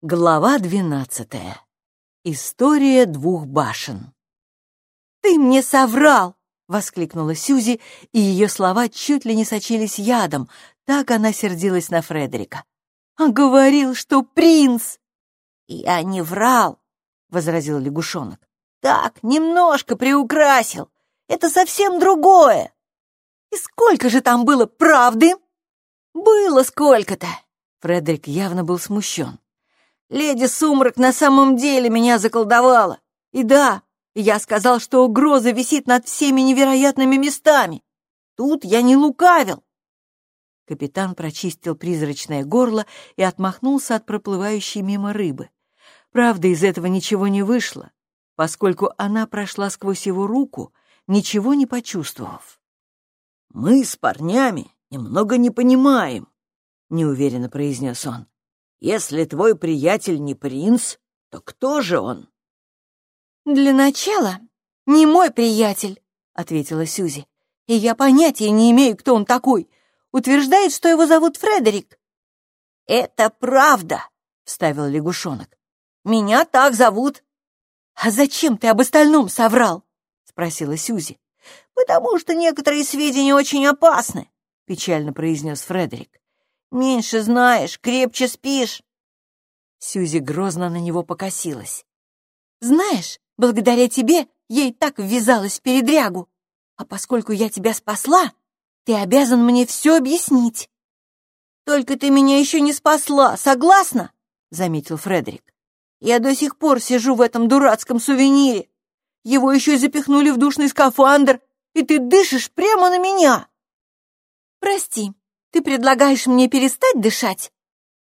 Глава двенадцатая. История двух башен. «Ты мне соврал!» — воскликнула Сюзи, и ее слова чуть ли не сочились ядом, так она сердилась на Фредерика. «А говорил, что принц!» «Я не врал!» — возразил лягушонок. «Так, немножко приукрасил. Это совсем другое!» «И сколько же там было правды?» «Было сколько-то!» Фредерик явно был смущен. «Леди Сумрак на самом деле меня заколдовала. И да, я сказал, что угроза висит над всеми невероятными местами. Тут я не лукавил». Капитан прочистил призрачное горло и отмахнулся от проплывающей мимо рыбы. Правда, из этого ничего не вышло, поскольку она прошла сквозь его руку, ничего не почувствовав. «Мы с парнями немного не понимаем», — неуверенно произнес он. «Если твой приятель не принц, то кто же он?» «Для начала, не мой приятель», — ответила Сюзи. «И я понятия не имею, кто он такой. Утверждает, что его зовут Фредерик». «Это правда», — вставил лягушонок. «Меня так зовут». «А зачем ты об остальном соврал?» — спросила Сюзи. «Потому что некоторые сведения очень опасны», — печально произнес Фредерик. «Меньше знаешь, крепче спишь». Сюзи грозно на него покосилась. «Знаешь, благодаря тебе я и так ввязалась в передрягу. А поскольку я тебя спасла, ты обязан мне все объяснить». «Только ты меня еще не спасла, согласна?» — заметил Фредерик. «Я до сих пор сижу в этом дурацком сувенире. Его еще и запихнули в душный скафандр, и ты дышишь прямо на меня!» «Прости, ты предлагаешь мне перестать дышать?»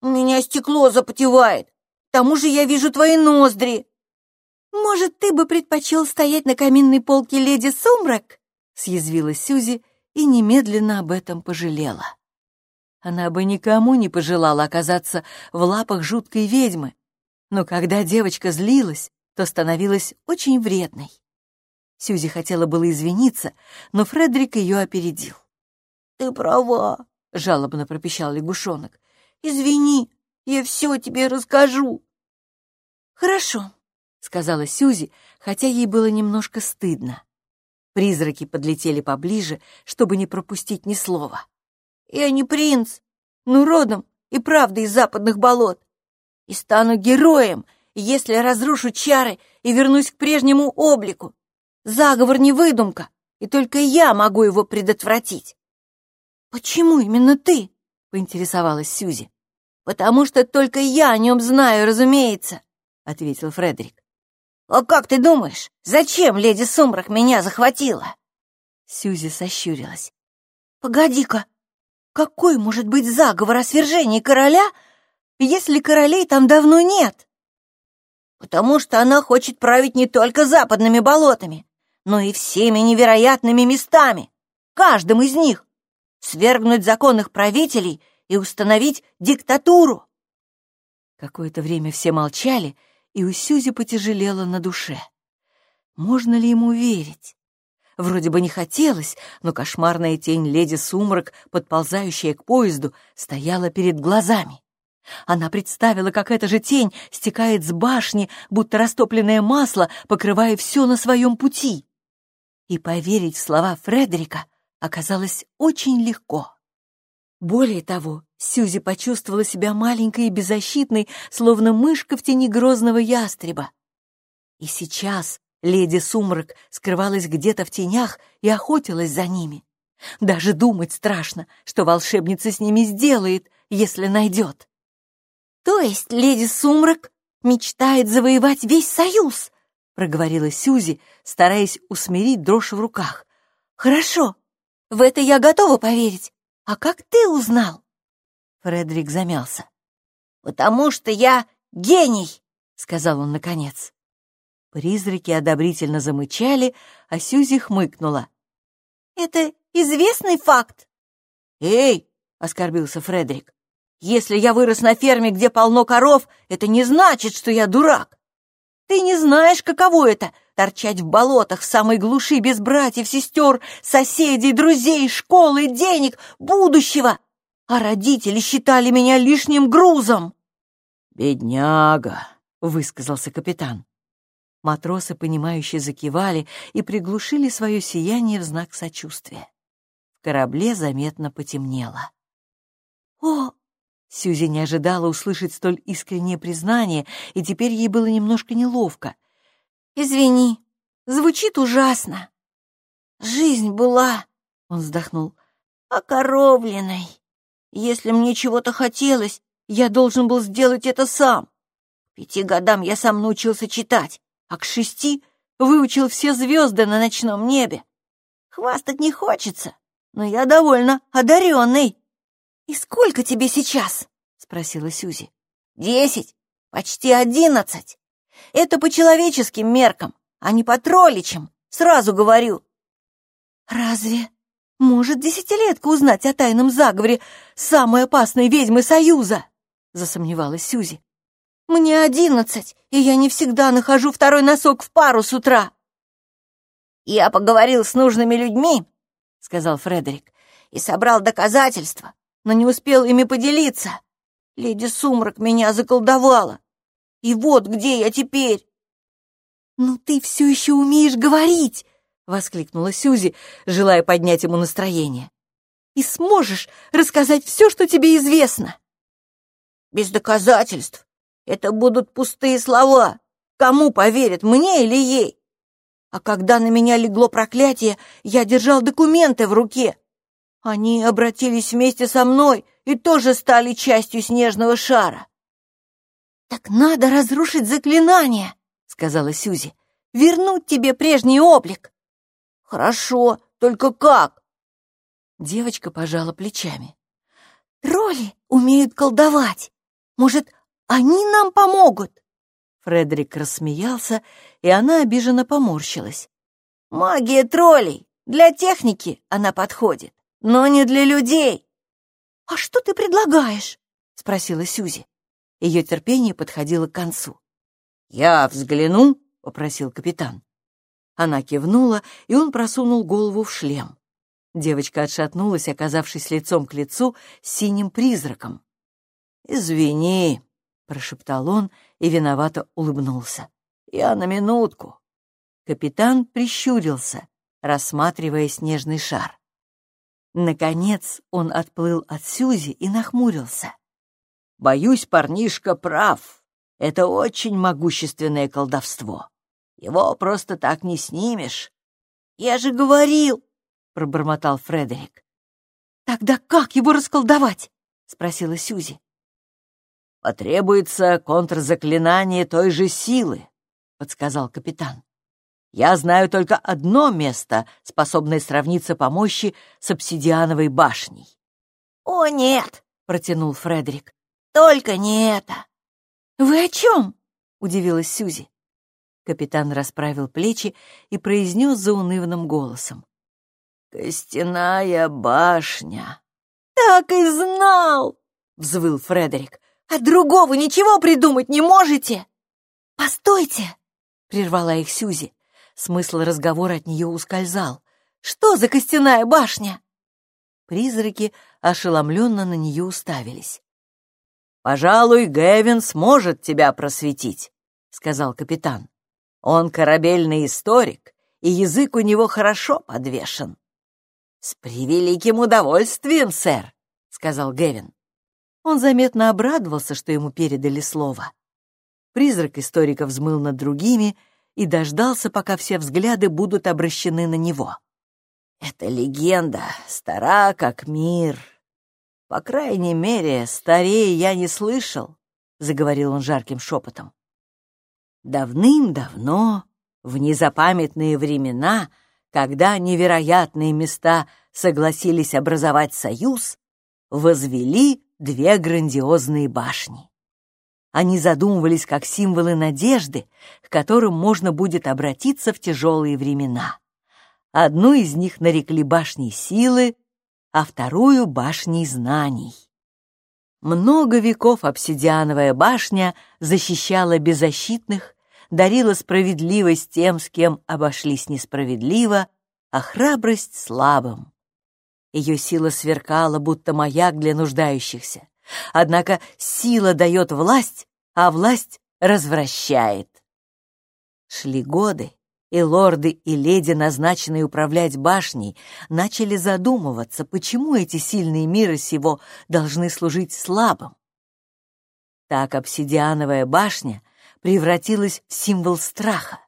«У меня стекло запотевает. К тому же я вижу твои ноздри». «Может, ты бы предпочел стоять на каминной полке леди Сумрак?» — съязвила Сюзи и немедленно об этом пожалела. Она бы никому не пожелала оказаться в лапах жуткой ведьмы, но когда девочка злилась, то становилась очень вредной. Сюзи хотела было извиниться, но Фредерик ее опередил. «Ты права», — жалобно пропищал лягушонок. «Извини, я все тебе расскажу». «Хорошо», — сказала Сюзи, хотя ей было немножко стыдно. Призраки подлетели поближе, чтобы не пропустить ни слова. «Я не принц, но родом и правда из западных болот. И стану героем, если разрушу чары и вернусь к прежнему облику. Заговор не выдумка, и только я могу его предотвратить. «Почему именно ты?» — поинтересовалась Сюзи. «Потому что только я о нем знаю, разумеется», — ответил Фредерик. «А как ты думаешь, зачем леди Сумрак меня захватила?» Сюзи сощурилась. «Погоди-ка, какой может быть заговор о свержении короля, если королей там давно нет?» «Потому что она хочет править не только западными болотами, но и всеми невероятными местами, каждым из них, свергнуть законных правителей и установить диктатуру». Какое-то время все молчали, и у Сюзи потяжелело на душе. Можно ли ему верить? Вроде бы не хотелось, но кошмарная тень леди Сумрак, подползающая к поезду, стояла перед глазами. Она представила, как эта же тень стекает с башни, будто растопленное масло, покрывая все на своем пути. И поверить в слова Фредерика оказалось очень легко. Более того, Сюзи почувствовала себя маленькой и беззащитной, словно мышка в тени грозного ястреба. И сейчас леди Сумрак скрывалась где-то в тенях и охотилась за ними. Даже думать страшно, что волшебница с ними сделает, если найдет. «То есть леди Сумрак мечтает завоевать весь Союз?» — проговорила Сюзи, стараясь усмирить дрожь в руках. «Хорошо, в это я готова поверить. А как ты узнал?» Фредерик замялся. «Потому что я гений!» — сказал он наконец. Призраки одобрительно замычали, а Сюзи хмыкнула. «Это известный факт?» «Эй!» — оскорбился Фредерик. «Если я вырос на ферме, где полно коров, это не значит, что я дурак. Ты не знаешь, каково это — торчать в болотах в самой глуши без братьев, сестер, соседей, друзей, школы, денег, будущего. А родители считали меня лишним грузом. «Бедняга», — высказался капитан. Матросы, понимающие, закивали и приглушили свое сияние в знак сочувствия. В корабле заметно потемнело. «О!» Сьюзи не ожидала услышать столь искреннее признание, и теперь ей было немножко неловко. «Извини, звучит ужасно. Жизнь была...» — он вздохнул окоровленной. Если мне чего-то хотелось, я должен был сделать это сам. К пяти годам я сам научился читать, а к шести выучил все звезды на ночном небе. Хвастать не хочется, но я довольно одаренный. «И сколько тебе сейчас?» — спросила Сюзи. «Десять, почти одиннадцать. Это по человеческим меркам, а не по тролличам, сразу говорю». «Разве может десятилетка узнать о тайном заговоре самой опасной ведьмы Союза?» — засомневалась Сюзи. «Мне одиннадцать, и я не всегда нахожу второй носок в пару с утра». «Я поговорил с нужными людьми», — сказал Фредерик, «и собрал доказательства, но не успел ими поделиться. Леди Сумрак меня заколдовала. И вот где я теперь». «Ну ты все еще умеешь говорить!» — воскликнула Сюзи, желая поднять ему настроение. «И сможешь рассказать все, что тебе известно?» «Без доказательств. Это будут пустые слова. Кому поверят, мне или ей? А когда на меня легло проклятие, я держал документы в руке. Они обратились вместе со мной и тоже стали частью снежного шара». «Так надо разрушить заклинание», — сказала Сюзи. «Вернуть тебе прежний облик». «Хорошо, только как?» Девочка пожала плечами. «Тролли умеют колдовать. Может, они нам помогут?» Фредерик рассмеялся, и она обиженно поморщилась. «Магия троллей! Для техники она подходит, но не для людей!» «А что ты предлагаешь?» — спросила Сюзи. Ее терпение подходило к концу. «Я взгляну», — попросил капитан. Она кивнула, и он просунул голову в шлем. Девочка отшатнулась, оказавшись лицом к лицу с синим призраком. «Извини», — прошептал он и виновато улыбнулся. «Я на минутку». Капитан прищурился, рассматривая снежный шар. Наконец он отплыл от Сюзи и нахмурился. «Боюсь, парнишка прав. Это очень могущественное колдовство. Его просто так не снимешь. Я же говорил, — пробормотал Фредерик. Тогда как его расколдовать? — спросила Сюзи. Потребуется контрзаклинание той же силы, — подсказал капитан. Я знаю только одно место, способное сравниться по мощи с обсидиановой башней. — О, нет, — протянул Фредерик, — только не это. — Вы о чем? — удивилась Сюзи. Капитан расправил плечи и произнес заунывным голосом. «Костяная башня!» «Так и знал!» — взвыл Фредерик. «А другого ничего придумать не можете?» «Постойте!» — прервала их Сюзи. Смысл разговора от нее ускользал. «Что за костяная башня?» Призраки ошеломленно на нее уставились. «Пожалуй, Гэвин сможет тебя просветить», — сказал капитан. Он корабельный историк, и язык у него хорошо подвешен. «С превеликим удовольствием, сэр», — сказал Гевин. Он заметно обрадовался, что ему передали слово. Призрак историка взмыл над другими и дождался, пока все взгляды будут обращены на него. «Эта легенда стара, как мир. По крайней мере, старее я не слышал», — заговорил он жарким шепотом. Давным-давно, в незапамятные времена, когда невероятные места согласились образовать союз, возвели две грандиозные башни. Они задумывались как символы надежды, к которым можно будет обратиться в тяжелые времена. Одну из них нарекли башней силы, а вторую — башней знаний. Много веков обсидиановая башня защищала беззащитных, дарила справедливость тем, с кем обошлись несправедливо, а храбрость слабым. Ее сила сверкала, будто маяк для нуждающихся. Однако сила дает власть, а власть развращает. Шли годы, и лорды и леди, назначенные управлять башней, начали задумываться, почему эти сильные мира сего должны служить слабым. Так обсидиановая башня превратилась в символ страха.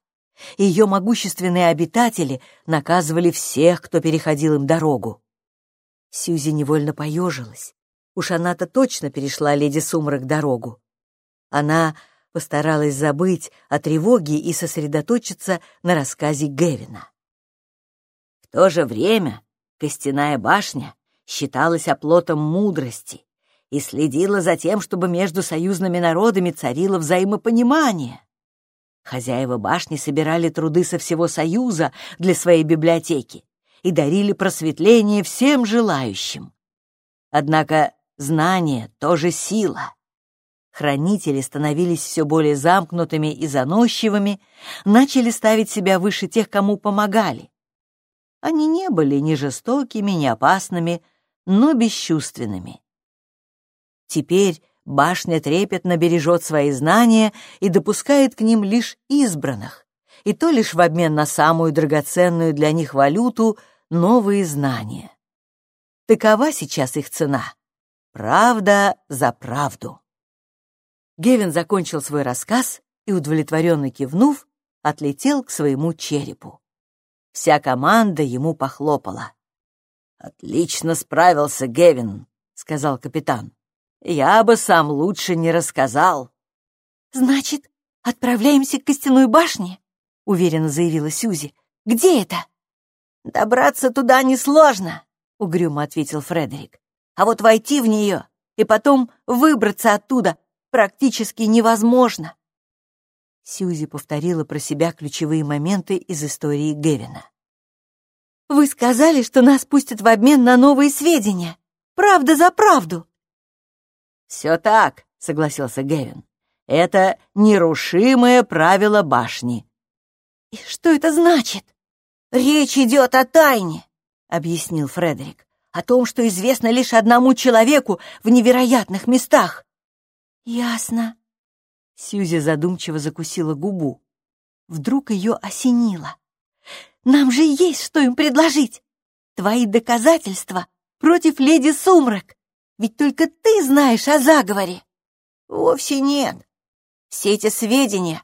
Ее могущественные обитатели наказывали всех, кто переходил им дорогу. Сьюзи невольно поежилась. Уж она-то точно перешла леди Сумрак дорогу. Она постаралась забыть о тревоге и сосредоточиться на рассказе Гевина. В то же время костяная башня считалась оплотом мудрости и следила за тем, чтобы между союзными народами царило взаимопонимание. Хозяева башни собирали труды со всего Союза для своей библиотеки и дарили просветление всем желающим. Однако знание тоже сила. Хранители становились все более замкнутыми и заносчивыми, начали ставить себя выше тех, кому помогали. Они не были ни жестокими, ни опасными, но бесчувственными. Теперь башня трепетно бережет свои знания и допускает к ним лишь избранных, и то лишь в обмен на самую драгоценную для них валюту — новые знания. Такова сейчас их цена. Правда за правду. Гевин закончил свой рассказ и, удовлетворенно кивнув, отлетел к своему черепу. Вся команда ему похлопала. «Отлично справился, Гевин», — сказал капитан. «Я бы сам лучше не рассказал». «Значит, отправляемся к костяной башне?» — уверенно заявила Сюзи. «Где это?» «Добраться туда несложно», — угрюмо ответил Фредерик. «А вот войти в нее и потом выбраться оттуда практически невозможно. Сьюзи повторила про себя ключевые моменты из истории Гевина. «Вы сказали, что нас пустят в обмен на новые сведения. Правда за правду!» «Все так», — согласился Гевин. «Это нерушимое правило башни». «И что это значит?» «Речь идет о тайне», — объяснил Фредерик. «О том, что известно лишь одному человеку в невероятных местах. «Ясно». Сьюзи задумчиво закусила губу. Вдруг ее осенило. «Нам же есть что им предложить! Твои доказательства против леди Сумрак! Ведь только ты знаешь о заговоре!» «Вовсе нет. Все эти сведения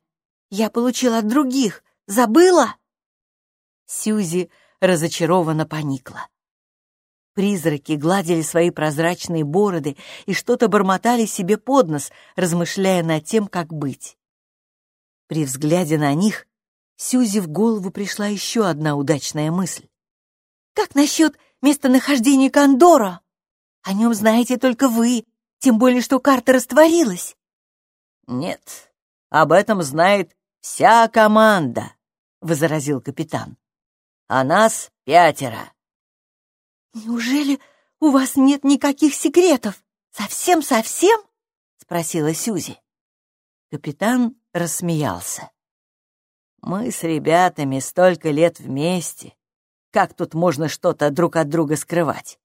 я получила от других. Забыла?» Сьюзи разочарованно поникла. Призраки гладили свои прозрачные бороды и что-то бормотали себе под нос, размышляя над тем, как быть. При взгляде на них Сюзи в голову пришла еще одна удачная мысль. «Как насчет местонахождения Кондора? О нем знаете только вы, тем более, что карта растворилась». «Нет, об этом знает вся команда», — возразил капитан. «А нас пятеро. «Неужели у вас нет никаких секретов? Совсем-совсем?» — спросила Сюзи. Капитан рассмеялся. «Мы с ребятами столько лет вместе. Как тут можно что-то друг от друга скрывать?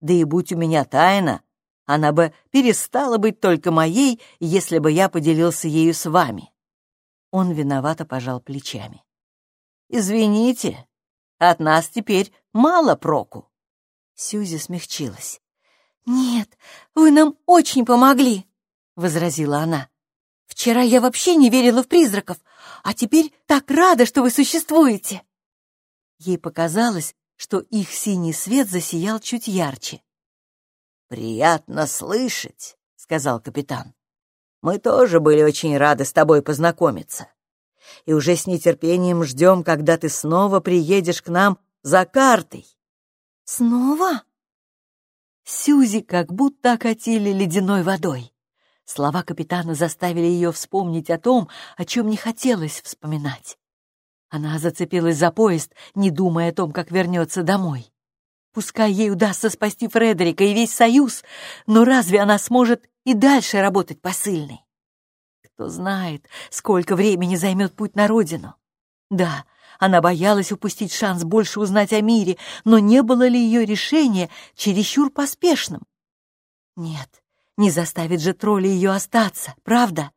Да и будь у меня тайна, она бы перестала быть только моей, если бы я поделился ею с вами». Он виновато пожал плечами. «Извините, от нас теперь мало проку». Сьюзи смягчилась. «Нет, вы нам очень помогли», — возразила она. «Вчера я вообще не верила в призраков, а теперь так рада, что вы существуете». Ей показалось, что их синий свет засиял чуть ярче. «Приятно слышать», — сказал капитан. «Мы тоже были очень рады с тобой познакомиться. И уже с нетерпением ждем, когда ты снова приедешь к нам за картой. «Снова?» Сюзи как будто окатили ледяной водой. Слова капитана заставили ее вспомнить о том, о чем не хотелось вспоминать. Она зацепилась за поезд, не думая о том, как вернется домой. Пускай ей удастся спасти Фредерика и весь Союз, но разве она сможет и дальше работать посыльной? Кто знает, сколько времени займет путь на родину. Да, она боялась упустить шанс больше узнать о мире, но не было ли ее решение чересчур поспешным? Нет, не заставит же тролли ее остаться, правда?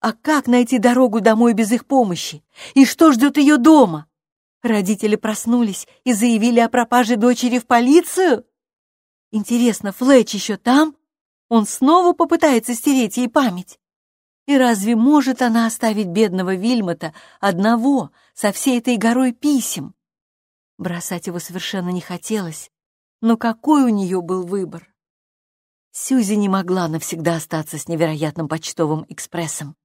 А как найти дорогу домой без их помощи? И что ждет ее дома? Родители проснулись и заявили о пропаже дочери в полицию? Интересно, Флетч еще там? Он снова попытается стереть ей память? И разве может она оставить бедного Вильмота одного со всей этой горой писем? Бросать его совершенно не хотелось, но какой у нее был выбор? Сьюзи не могла навсегда остаться с невероятным почтовым экспрессом.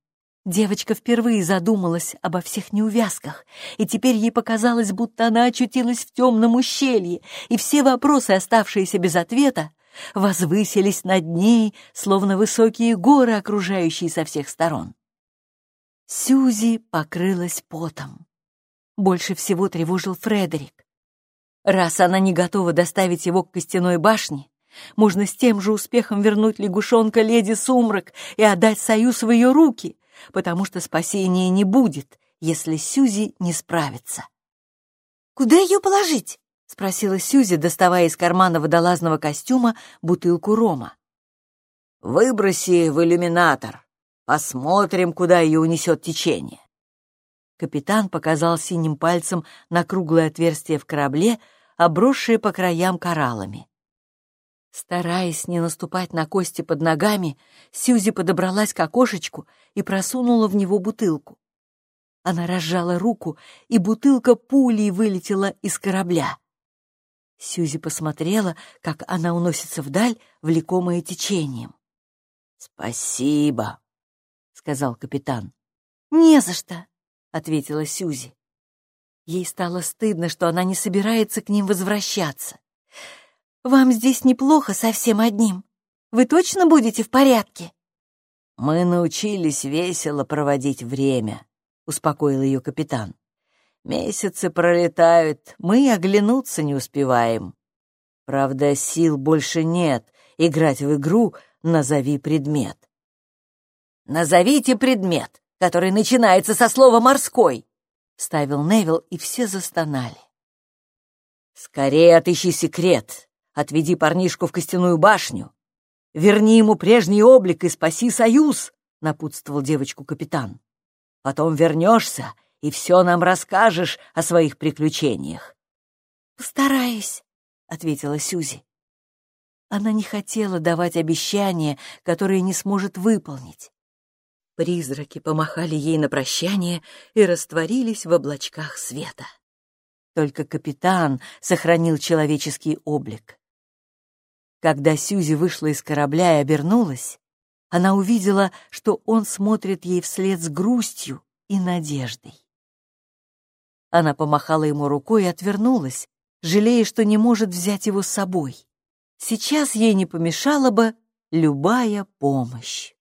Девочка впервые задумалась обо всех неувязках, и теперь ей показалось, будто она очутилась в темном ущелье, и все вопросы, оставшиеся без ответа, возвысились над ней, словно высокие горы, окружающие со всех сторон. Сьюзи покрылась потом. Больше всего тревожил Фредерик. Раз она не готова доставить его к костяной башне, можно с тем же успехом вернуть лягушонка леди Сумрак и отдать союз в ее руки, потому что спасения не будет, если Сюзи не справится. «Куда ее положить?» — спросила Сюзи, доставая из кармана водолазного костюма бутылку рома. «Выброси в иллюминатор. Посмотрим, куда ее унесет течение». Капитан показал синим пальцем на круглое отверстие в корабле, обросшее по краям кораллами. Стараясь не наступать на кости под ногами, Сьюзи подобралась к окошечку и просунула в него бутылку. Она разжала руку, и бутылка пулей вылетела из корабля. Сьюзи посмотрела, как она уносится вдаль, влекомая течением. «Спасибо», — сказал капитан. «Не за что», — ответила Сьюзи. Ей стало стыдно, что она не собирается к ним возвращаться. «Вам здесь неплохо совсем одним. Вы точно будете в порядке?» «Мы научились весело проводить время», — успокоил ее капитан. «Месяцы пролетают, мы оглянуться не успеваем. Правда, сил больше нет играть в игру «Назови предмет». «Назовите предмет, который начинается со слова «морской», — ставил Невил, и все застонали. «Скорее отыщи секрет», Отведи парнишку в костяную башню. Верни ему прежний облик и спаси союз, — напутствовал девочку капитан. Потом вернешься и все нам расскажешь о своих приключениях. «Постараюсь», — ответила Сюзи. Она не хотела давать обещания, которые не сможет выполнить. Призраки помахали ей на прощание и растворились в облачках света. Только капитан сохранил человеческий облик. Когда Сьюзи вышла из корабля и обернулась, она увидела, что он смотрит ей вслед с грустью и надеждой. Она помахала ему рукой и отвернулась, жалея, что не может взять его с собой. Сейчас ей не помешала бы любая помощь.